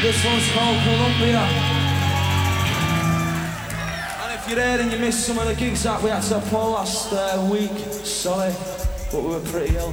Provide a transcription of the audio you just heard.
This one's called Columbia. And if you're there and you missed some of the gigs that we had to pull last uh, week, sorry, but we were pretty ill.